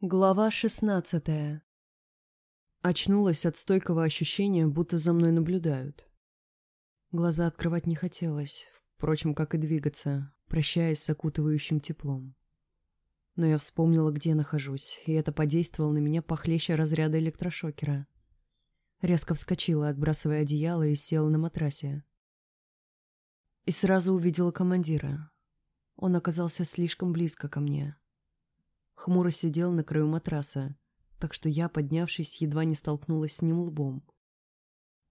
Глава шестнадцатая. Очнулась от стойкого ощущения, будто за мной наблюдают. Глаза открывать не хотелось, впрочем, как и двигаться, прощаясь с окутывающим теплом. Но я вспомнила, где нахожусь, и это подействовало на меня похлеще разряда электрошокера. Резко вскочила, отбрасывая одеяло, и села на матрасе. И сразу увидела командира. Он оказался слишком близко ко мне хмуро сидел на краю матраса, так что я, поднявшись, едва не столкнулась с ним лбом.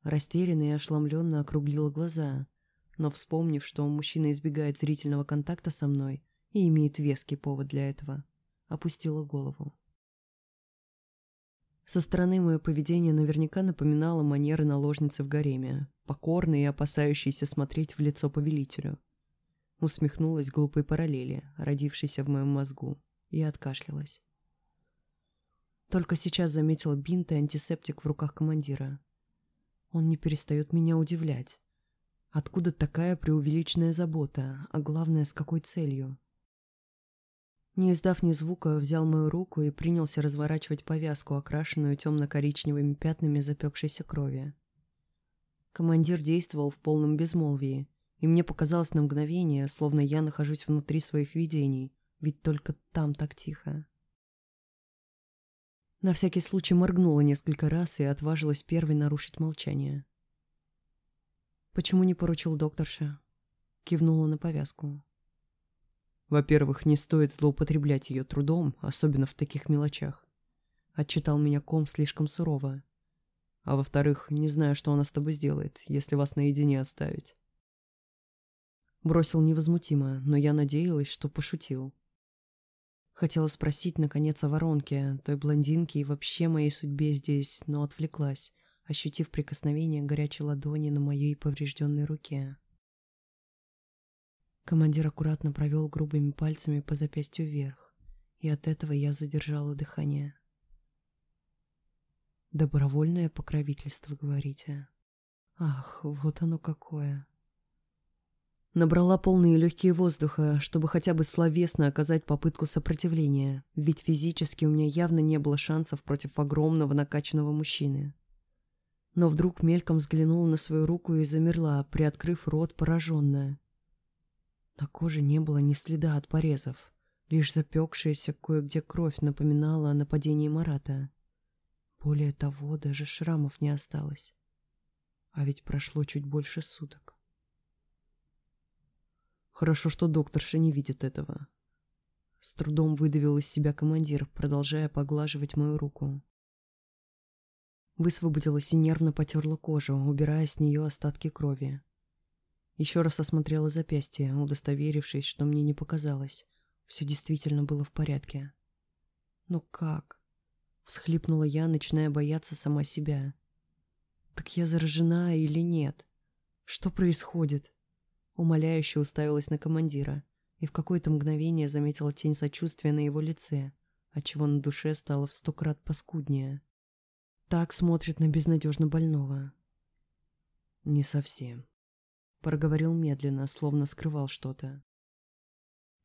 Растерянно и ошеломленно округлила глаза, но, вспомнив, что мужчина избегает зрительного контакта со мной и имеет веский повод для этого, опустила голову. Со стороны мое поведение наверняка напоминало манеры наложницы в гареме, покорной и опасающейся смотреть в лицо повелителю. Усмехнулась глупой параллели, родившейся в моем мозгу и откашлялась. Только сейчас заметила бинт и антисептик в руках командира. Он не перестает меня удивлять. Откуда такая преувеличенная забота, а главное, с какой целью? Не издав ни звука, взял мою руку и принялся разворачивать повязку, окрашенную темно-коричневыми пятнами запекшейся крови. Командир действовал в полном безмолвии, и мне показалось на мгновение, словно я нахожусь внутри своих видений, ведь только там так тихо. На всякий случай моргнула несколько раз и отважилась первой нарушить молчание. «Почему не поручил докторша?» Кивнула на повязку. «Во-первых, не стоит злоупотреблять ее трудом, особенно в таких мелочах. Отчитал меня ком слишком сурово. А во-вторых, не знаю, что она с тобой сделает, если вас наедине оставить». Бросил невозмутимо, но я надеялась, что пошутил. Хотела спросить, наконец, о воронке, той блондинке и вообще моей судьбе здесь, но отвлеклась, ощутив прикосновение горячей ладони на моей поврежденной руке. Командир аккуратно провел грубыми пальцами по запястью вверх, и от этого я задержала дыхание. «Добровольное покровительство, говорите?» «Ах, вот оно какое!» Набрала полные легкие воздуха, чтобы хотя бы словесно оказать попытку сопротивления, ведь физически у меня явно не было шансов против огромного накачанного мужчины. Но вдруг мельком взглянула на свою руку и замерла, приоткрыв рот пораженная. На коже не было ни следа от порезов, лишь запекшаяся кое-где кровь напоминала о нападении Марата. Более того, даже шрамов не осталось. А ведь прошло чуть больше суток. Хорошо, что докторша не видит этого. С трудом выдавил из себя командир, продолжая поглаживать мою руку. Высвободилась и нервно потерла кожу, убирая с нее остатки крови. Еще раз осмотрела запястье, удостоверившись, что мне не показалось. Все действительно было в порядке. «Но как?» — всхлипнула я, начиная бояться сама себя. «Так я заражена или нет? Что происходит?» Умоляюще уставилась на командира и в какое-то мгновение заметила тень сочувствия на его лице, отчего на душе стало в сто крат паскуднее. Так смотрит на безнадежно больного. «Не совсем», — проговорил медленно, словно скрывал что-то.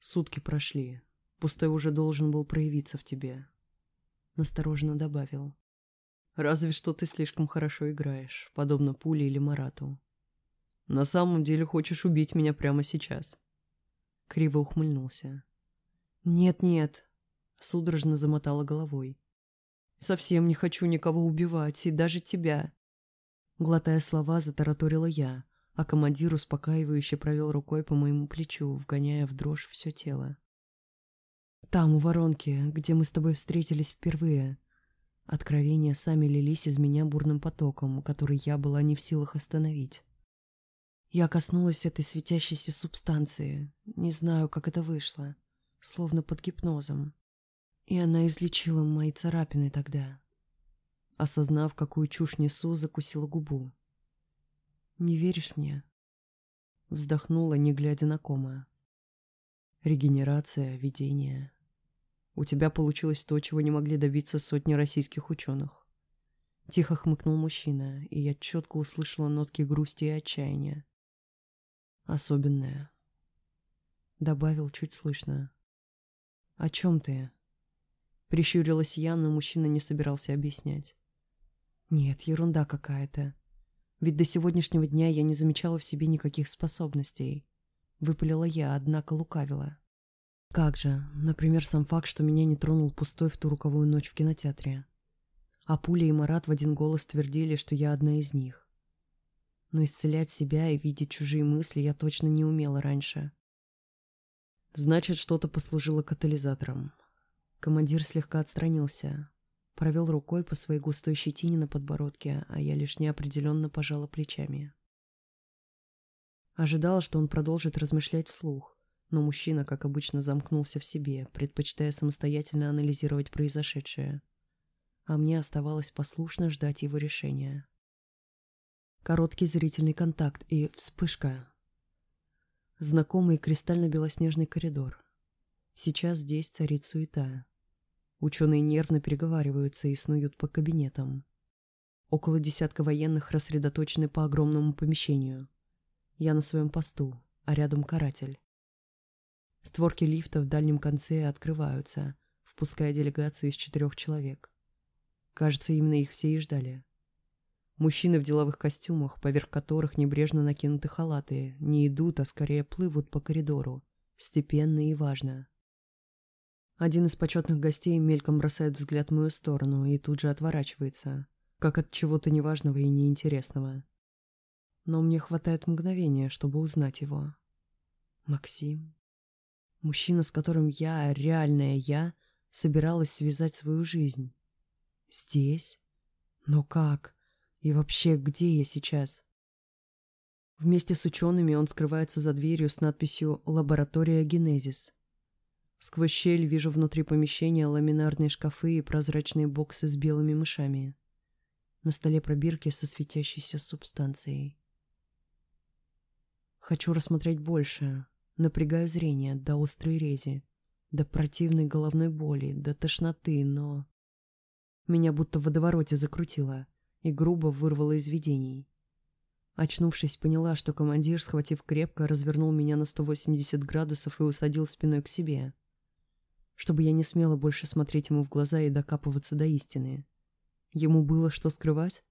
«Сутки прошли. Пустой уже должен был проявиться в тебе», — настороженно добавил. «Разве что ты слишком хорошо играешь, подобно Пуле или Марату. На самом деле хочешь убить меня прямо сейчас?» Криво ухмыльнулся. «Нет-нет», — судорожно замотала головой. «Совсем не хочу никого убивать, и даже тебя». Глотая слова, затараторила я, а командир успокаивающе провел рукой по моему плечу, вгоняя в дрожь все тело. «Там, у воронки, где мы с тобой встретились впервые», Откровения сами лились из меня бурным потоком, который я была не в силах остановить. Я коснулась этой светящейся субстанции. Не знаю, как это вышло. Словно под гипнозом. И она излечила мои царапины тогда. Осознав, какую чушь несу, закусила губу. «Не веришь мне?» Вздохнула, не глядя на кома. Регенерация, видение. У тебя получилось то, чего не могли добиться сотни российских ученых. Тихо хмыкнул мужчина, и я четко услышала нотки грусти и отчаяния особенное. Добавил чуть слышно. «О чем ты?» Прищурилась я, но мужчина не собирался объяснять. Нет, ерунда какая-то. Ведь до сегодняшнего дня я не замечала в себе никаких способностей. Выпалила я, однако лукавила. Как же, например, сам факт, что меня не тронул пустой в ту руковую ночь в кинотеатре. А Пуля и Марат в один голос твердили, что я одна из них. Но исцелять себя и видеть чужие мысли я точно не умела раньше. Значит, что-то послужило катализатором. Командир слегка отстранился, провел рукой по своей густой щетине на подбородке, а я лишь неопределенно пожала плечами. Ожидала, что он продолжит размышлять вслух, но мужчина, как обычно, замкнулся в себе, предпочитая самостоятельно анализировать произошедшее. А мне оставалось послушно ждать его решения. Короткий зрительный контакт и вспышка. Знакомый кристально-белоснежный коридор. Сейчас здесь царит суета. Ученые нервно переговариваются и снуют по кабинетам. Около десятка военных рассредоточены по огромному помещению. Я на своем посту, а рядом каратель. Створки лифта в дальнем конце открываются, впуская делегацию из четырех человек. Кажется, именно их все и ждали. Мужчины в деловых костюмах, поверх которых небрежно накинуты халаты, не идут, а скорее плывут по коридору, степенно и важно. Один из почетных гостей мельком бросает взгляд в мою сторону и тут же отворачивается, как от чего-то неважного и неинтересного. Но мне хватает мгновения, чтобы узнать его. Максим. Мужчина, с которым я, реальная я, собиралась связать свою жизнь. Здесь? Но как? И вообще, где я сейчас? Вместе с учеными он скрывается за дверью с надписью «Лаборатория Генезис». Сквозь щель вижу внутри помещения ламинарные шкафы и прозрачные боксы с белыми мышами. На столе пробирки со светящейся субстанцией. Хочу рассмотреть больше. Напрягаю зрение до острой рези, до противной головной боли, до тошноты, но... Меня будто в водовороте закрутило и грубо вырвало из видений. Очнувшись, поняла, что командир, схватив крепко, развернул меня на 180 градусов и усадил спиной к себе чтобы я не смела больше смотреть ему в глаза и докапываться до истины. Ему было что скрывать?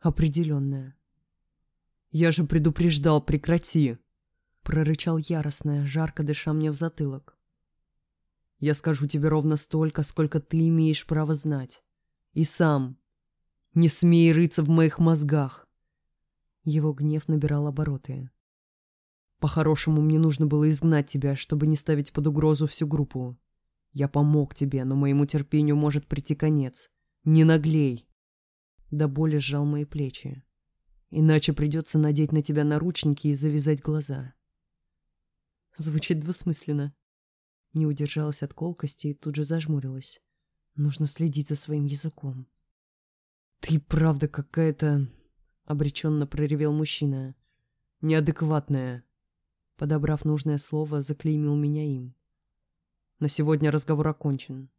Определенное. «Я же предупреждал, прекрати!» Прорычал яростно, жарко дыша мне в затылок. «Я скажу тебе ровно столько, сколько ты имеешь право знать. И сам. Не смей рыться в моих мозгах!» Его гнев набирал обороты. «По-хорошему, мне нужно было изгнать тебя, чтобы не ставить под угрозу всю группу. Я помог тебе, но моему терпению может прийти конец. Не наглей. До боли сжал мои плечи. Иначе придется надеть на тебя наручники и завязать глаза. Звучит двусмысленно. Не удержалась от колкости и тут же зажмурилась. Нужно следить за своим языком. «Ты правда какая-то...» — обреченно проревел мужчина. «Неадекватная». Подобрав нужное слово, заклеймил меня им. На сегодня разговор окончен.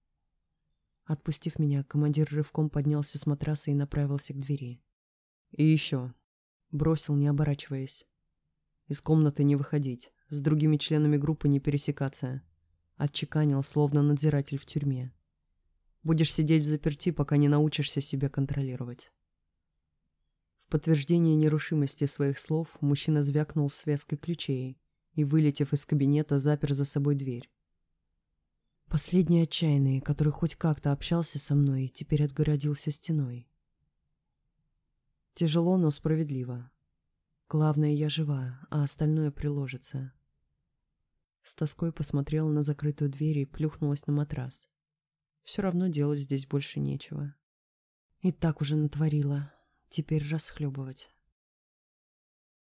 Отпустив меня, командир рывком поднялся с матраса и направился к двери. И еще. Бросил, не оборачиваясь. Из комнаты не выходить, с другими членами группы не пересекаться. Отчеканил, словно надзиратель в тюрьме. Будешь сидеть в заперти, пока не научишься себя контролировать. В подтверждение нерушимости своих слов мужчина звякнул связкой ключей и, вылетев из кабинета, запер за собой дверь. Последний отчаянный, который хоть как-то общался со мной, теперь отгородился стеной. Тяжело, но справедливо. Главное, я жива, а остальное приложится. С тоской посмотрела на закрытую дверь и плюхнулась на матрас. Все равно делать здесь больше нечего. И так уже натворила. Теперь расхлебывать.